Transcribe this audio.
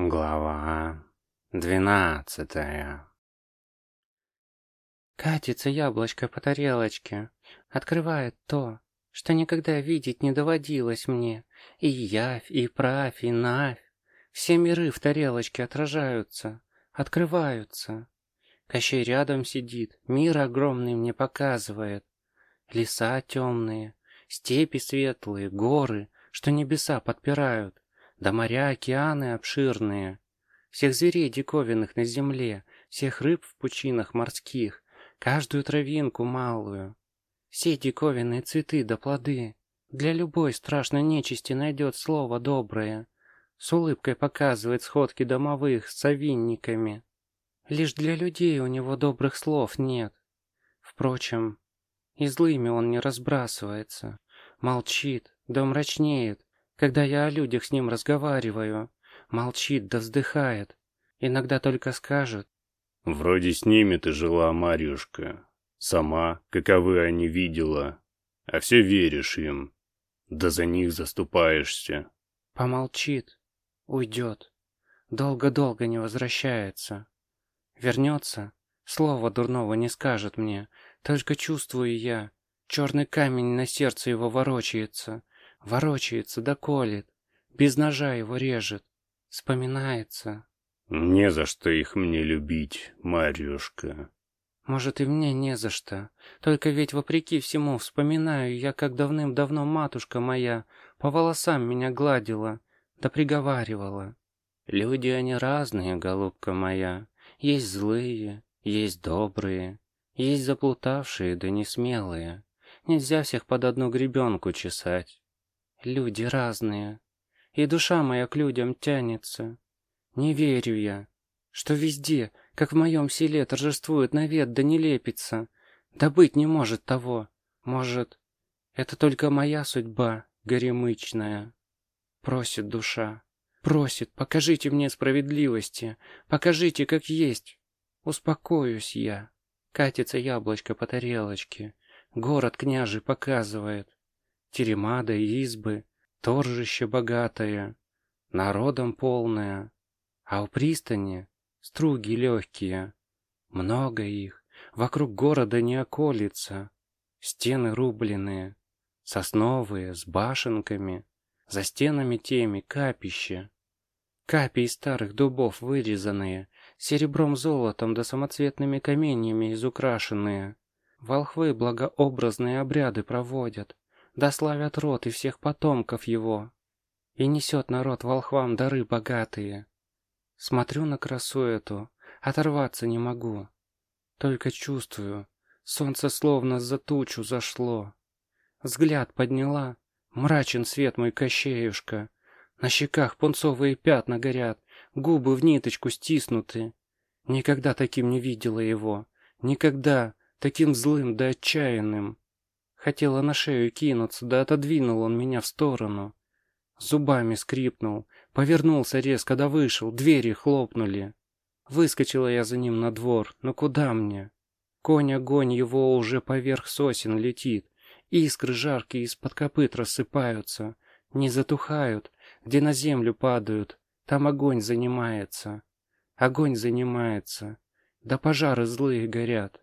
Глава двенадцатая Катится яблочко по тарелочке, открывает то, что никогда видеть не доводилось мне. И явь, и правь, и навь. Все миры в тарелочке отражаются, открываются. Кощей рядом сидит, мир огромный мне показывает. Леса темные, степи светлые, горы, что небеса подпирают да моря, океаны обширные, всех зверей диковинных на земле, всех рыб в пучинах морских, каждую травинку малую, все диковинные цветы да плоды. Для любой страшной нечисти найдет слово доброе. С улыбкой показывает сходки домовых с совинниками. Лишь для людей у него добрых слов нет. Впрочем, и злыми он не разбрасывается. Молчит, да мрачнеет, когда я о людях с ним разговариваю. Молчит да вздыхает. Иногда только скажет. «Вроде с ними ты жила, Марьюшка. Сама, каковы они видела. А все веришь им. Да за них заступаешься». Помолчит. Уйдет. Долго-долго не возвращается. Вернется. Слова дурного не скажет мне. Только чувствую я. Черный камень на сердце его ворочается. Ворочается да колет. Без ножа его режет. Вспоминается. Не за что их мне любить, Марьюшка. Может, и мне не за что. Только ведь вопреки всему вспоминаю я, как давным-давно матушка моя по волосам меня гладила, да приговаривала. Люди они разные, голубка моя. Есть злые, есть добрые, есть заплутавшие да несмелые. Нельзя всех под одну гребенку чесать. Люди разные, и душа моя к людям тянется. Не верю я, что везде, как в моем селе, торжествует навет да не лепится. Да быть не может того. Может, это только моя судьба, горемычная. Просит душа. Просит, покажите мне справедливости. Покажите, как есть. Успокоюсь я. Катится яблочко по тарелочке. Город княжий показывает. Терема да избы, торжище богатое, народом полное. А у пристани струги легкие, много их, вокруг города не околится. Стены рубленые, сосновые, с башенками, за стенами теми капище. Капи из старых дубов вырезанные, серебром-золотом да самоцветными каменьями изукрашенные. Волхвы благообразные обряды проводят, да славят род и всех потомков его. И несет народ волхвам дары богатые. Смотрю на красу эту, оторваться не могу. Только чувствую, солнце словно за тучу зашло. Взгляд подняла, мрачен свет мой Кощеюшка. На щеках пунцовые пятна горят, губы в ниточку стиснуты. Никогда таким не видела его, никогда таким злым да отчаянным. Хотела на шею кинуться, да отодвинул он меня в сторону. Зубами скрипнул, повернулся резко, да вышел, двери хлопнули. Выскочила я за ним на двор, но куда мне? Конь огонь его уже поверх сосен летит. Искры жаркие из-под копыт рассыпаются, не затухают, где на землю падают, там огонь занимается. Огонь занимается, да пожары злые горят.